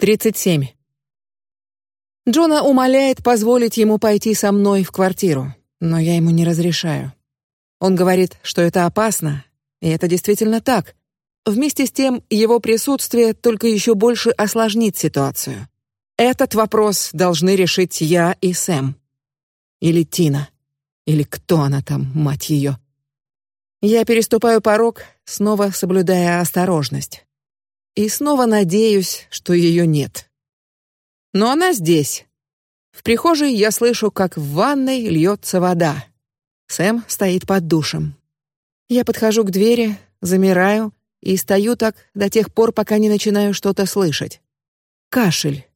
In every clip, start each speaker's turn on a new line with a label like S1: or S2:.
S1: 37. Джона умоляет позволить ему пойти со мной в квартиру, но я ему не разрешаю. Он говорит, что это опасно, и это действительно так. Вместе с тем его присутствие только еще больше осложнит ситуацию. Этот вопрос должны решить я и Сэм, или Тина, или кто она там, мать ее. Я переступаю порог, снова соблюдая осторожность и снова надеюсь, что ее нет. Но она здесь. В прихожей я слышу, как в ванной льется вода. Сэм стоит под душем. Я подхожу к двери, замираю и стою так до тех пор, пока не начинаю что-то слышать. Кашель.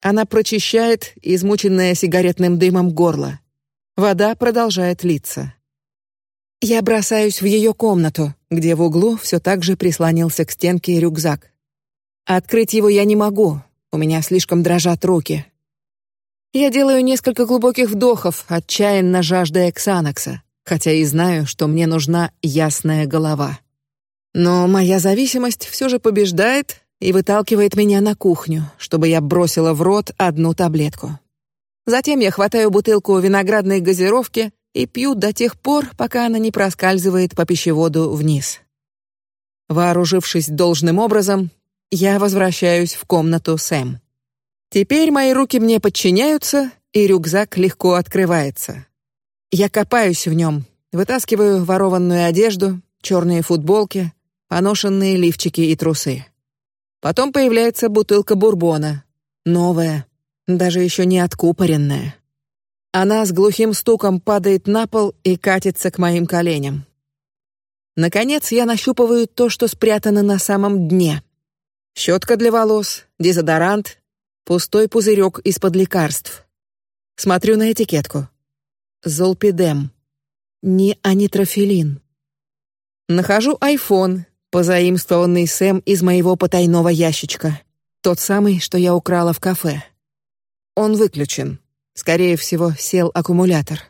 S1: Она прочищает измученное сигаретным дымом горло. Вода продолжает литься. Я бросаюсь в ее комнату, где в углу все так же прислонился к стенке рюкзак. Открыть его я не могу, у меня слишком дрожат руки. Я делаю несколько глубоких вдохов, отчаянно жаждая Ксанакса, хотя и знаю, что мне нужна ясная голова. Но моя зависимость все же побеждает и выталкивает меня на кухню, чтобы я бросила в рот одну таблетку. Затем я хватаю бутылку виноградной газировки и пью до тех пор, пока она не проскальзывает по пищеводу вниз. Вооружившись должным образом, я возвращаюсь в комнату Сэм. Теперь мои руки мне подчиняются, и рюкзак легко открывается. Я копаюсь в нем, вытаскиваю ворованную одежду, черные футболки, поношенные лифчики и трусы. Потом появляется бутылка бурбона, новая, даже еще не откупоренная. Она с глухим стуком падает на пол и катится к моим коленям. Наконец я нащупываю то, что спрятано на самом дне щетка для волос, дезодорант, пустой пузырек из-под лекарств. Смотрю на этикетку. Золпидем, не анитрофилин. Нахожу iPhone, позаимствованный Сэм из моего потайного ящичка, тот самый, что я украла в кафе. Он выключен. Скорее всего, сел аккумулятор.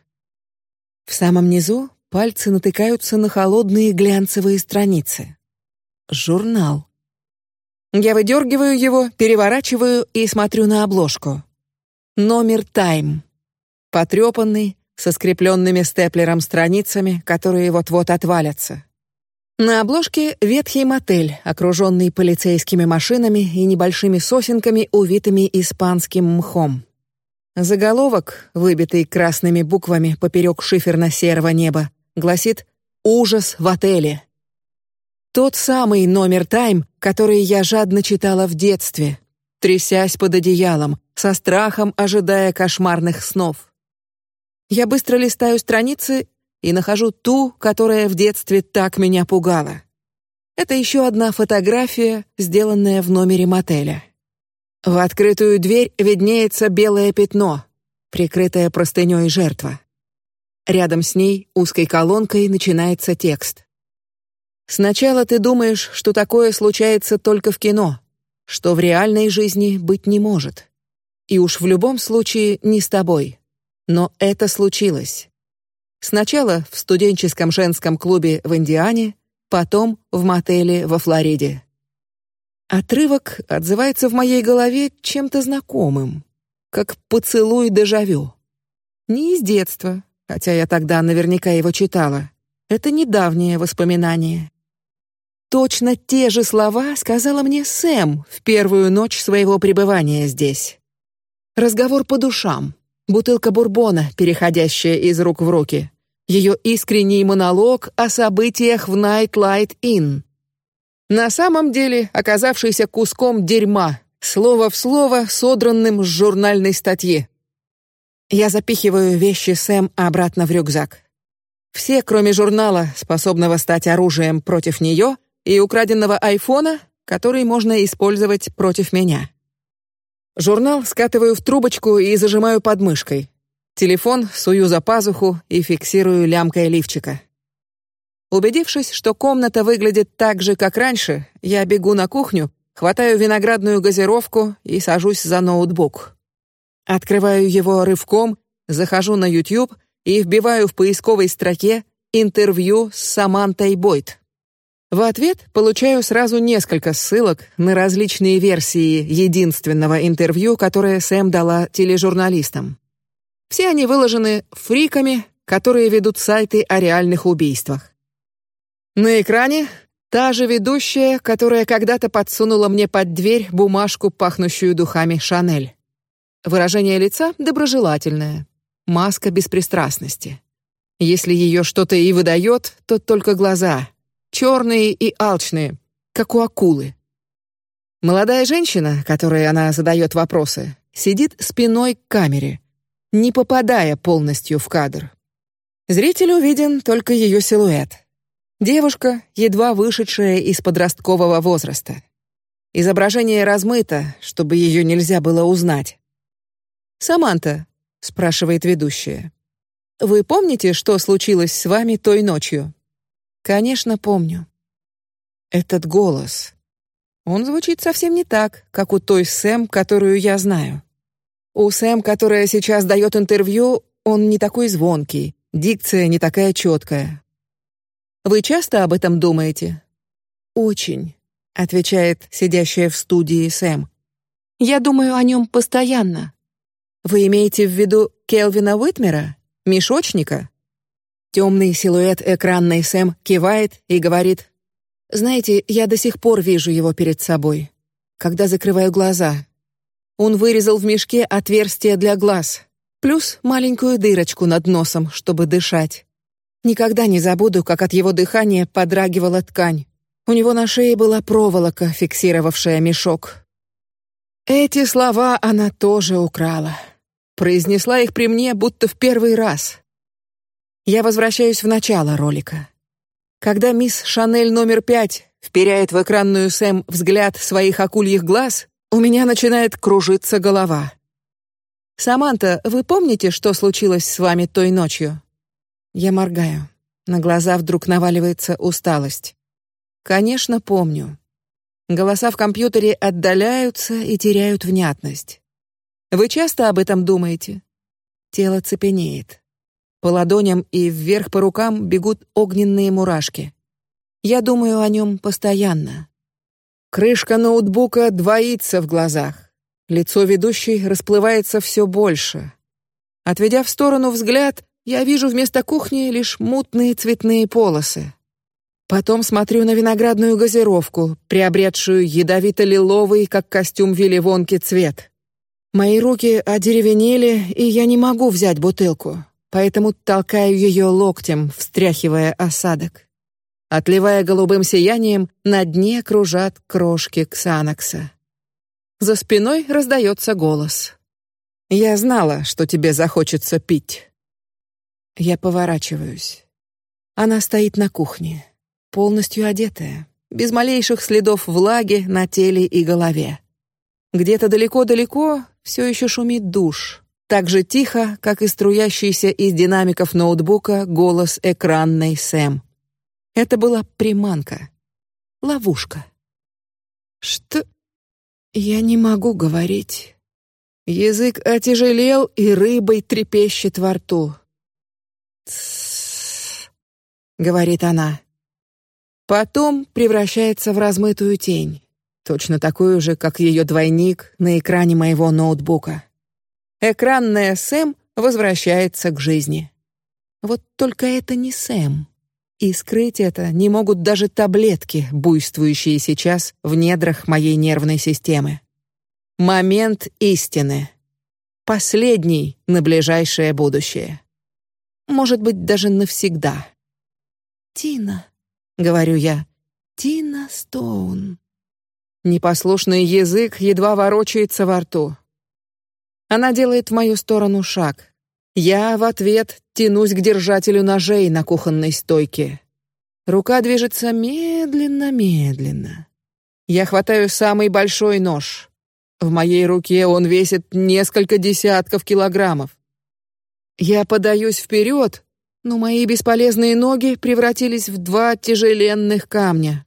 S1: В самом низу пальцы натыкаются на холодные глянцевые страницы. Журнал. Я выдергиваю его, переворачиваю и смотрю на обложку. Номер Тайм. Потрепанный, со скрепленными степлером страницами, которые вот-вот отвалятся. На обложке ветхий мотель, окруженный полицейскими машинами и небольшими сосенками, увитыми испанским мхом. Заголовок, выбитый красными буквами поперек шиферно-серого неба, гласит «Ужас в отеле». Тот самый номер Тайм, который я жадно читала в детстве, трясясь под одеялом, со страхом ожидая кошмарных снов. Я быстро листаю страницы и нахожу ту, которая в детстве так меня пугала. Это еще одна фотография, сделанная в номере мотеля. В открытую дверь виднеется белое пятно, прикрытое простыней жертва. Рядом с ней узкой колонкой начинается текст. Сначала ты думаешь, что такое случается только в кино, что в реальной жизни быть не может, и уж в любом случае не с тобой. Но это случилось. Сначала в студенческом женском клубе в Индиане, потом в мотеле во Флориде. Отрывок отзывается в моей голове чем-то знакомым, как поцелуй дежавю. Не из детства, хотя я тогда наверняка его читала. Это недавнее воспоминание. Точно те же слова сказала мне Сэм в первую ночь своего пребывания здесь. Разговор по душам, бутылка бурбона, переходящая из рук в руки, ее искренний монолог о событиях в Night Light Inn. На самом деле, оказавшийся куском дерьма, слово в слово содранным с журнальной статьи. Я запихиваю вещи Сэм обратно в рюкзак. Все, кроме журнала, способного стать оружием против нее, и украденного айфона, который можно использовать против меня. Журнал скатываю в трубочку и зажимаю под мышкой. Телефон сую за пазуху и фиксирую лямкой лифчика. Убедившись, что комната выглядит так же, как раньше, я бегу на кухню, хватаю виноградную газировку и сажусь за ноутбук. Открываю его рывком, захожу на YouTube и вбиваю в поисковой строке интервью с Самантой Бойт. В ответ получаю сразу несколько ссылок на различные версии единственного интервью, которое Сэм дала тележурналистам. Все они выложены фриками, которые ведут сайты о реальных убийствах. На экране та же ведущая, которая когда-то подсунула мне под дверь бумажку, пахнущую духами Шанель. Выражение лица доброжелательное, маска беспристрастности. Если ее что-то и выдает, то только глаза, черные и алчные, как у акулы. Молодая женщина, которой она задает вопросы, сидит спиной к камере, не попадая полностью в кадр. Зрителю виден только ее силуэт. Девушка, едва вышедшая из подросткового возраста. Изображение размыто, чтобы ее нельзя было узнать. Саманта спрашивает ведущая. Вы помните, что случилось с вами той ночью? Конечно, помню. Этот голос. Он звучит совсем не так, как у той Сэм, которую я знаю. У Сэм, которая сейчас дает интервью, он не такой звонкий, дикция не такая четкая. Вы часто об этом думаете? Очень, отвечает сидящая в студии Сэм. Я думаю о нем постоянно. Вы имеете в виду Келвина Уитмера, мешочника? Темный силуэт экранной Сэм кивает и говорит: "Знаете, я до сих пор вижу его перед собой, когда закрываю глаза. Он вырезал в мешке отверстие для глаз, плюс маленькую дырочку над носом, чтобы дышать. Никогда не забуду, как от его дыхания подрагивала ткань. У него на шее была проволока, фиксировавшая мешок. Эти слова она тоже украла, произнесла их при мне, будто в первый раз. Я возвращаюсь в начало ролика. Когда мисс Шанель номер пять вперяет в экранную Сэм взгляд своих акульих глаз, у меня начинает кружиться голова. Саманта, вы помните, что случилось с вами той ночью? Я моргаю. На глаза вдруг наваливается усталость. Конечно, помню. Голоса в компьютере отдаляются и теряют внятность. Вы часто об этом думаете? Тело цепенеет. По ладоням и вверх по рукам бегут огненные мурашки. Я думаю о нем постоянно. Крышка ноутбука двоится в глазах. Лицо ведущей расплывается все больше. Отведя в сторону взгляд, я вижу вместо кухни лишь мутные цветные полосы. Потом смотрю на виноградную газировку, приобретшую ядовито-лиловый, как костюм Вилли цвет. Мои руки одеревенели, и я не могу взять бутылку поэтому толкаю ее локтем, встряхивая осадок. Отливая голубым сиянием, на дне кружат крошки ксанакса. За спиной раздается голос. Я знала, что тебе захочется пить. Я поворачиваюсь. Она стоит на кухне, полностью одетая, без малейших следов влаги на теле и голове. Где-то далеко-далеко все еще шумит душ, так же тихо, как и струящийся из динамиков ноутбука голос экранной Сэм. Это была приманка, ловушка. Что? Я не могу говорить. Язык отяжелел и рыбой трепещет во рту. Говорит она. Потом превращается в размытую тень, точно такую же, как ее двойник на экране моего ноутбука. Экранная Сэм возвращается к жизни. Вот только это не Сэм. И скрыть это не могут даже таблетки, буйствующие сейчас в недрах моей нервной системы. Момент истины. Последний на ближайшее будущее. Может быть, даже навсегда. Тина, говорю я. Тина Стоун. Непослушный язык едва ворочается во рту. Она делает в мою сторону шаг. Я в ответ тянусь к держателю ножей на кухонной стойке. Рука движется медленно, медленно. Я хватаю самый большой нож. В моей руке он весит несколько десятков килограммов. Я подаюсь вперед, но мои бесполезные ноги превратились в два тяжеленных камня.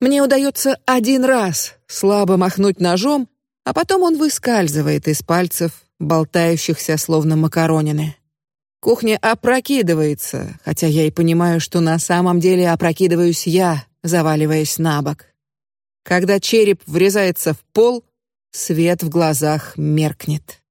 S1: Мне удается один раз слабо махнуть ножом, а потом он выскальзывает из пальцев, болтающихся словно макаронины. Кухня опрокидывается, хотя я и понимаю, что на самом деле опрокидываюсь я, заваливаясь на бок. Когда череп врезается в пол, свет в глазах меркнет.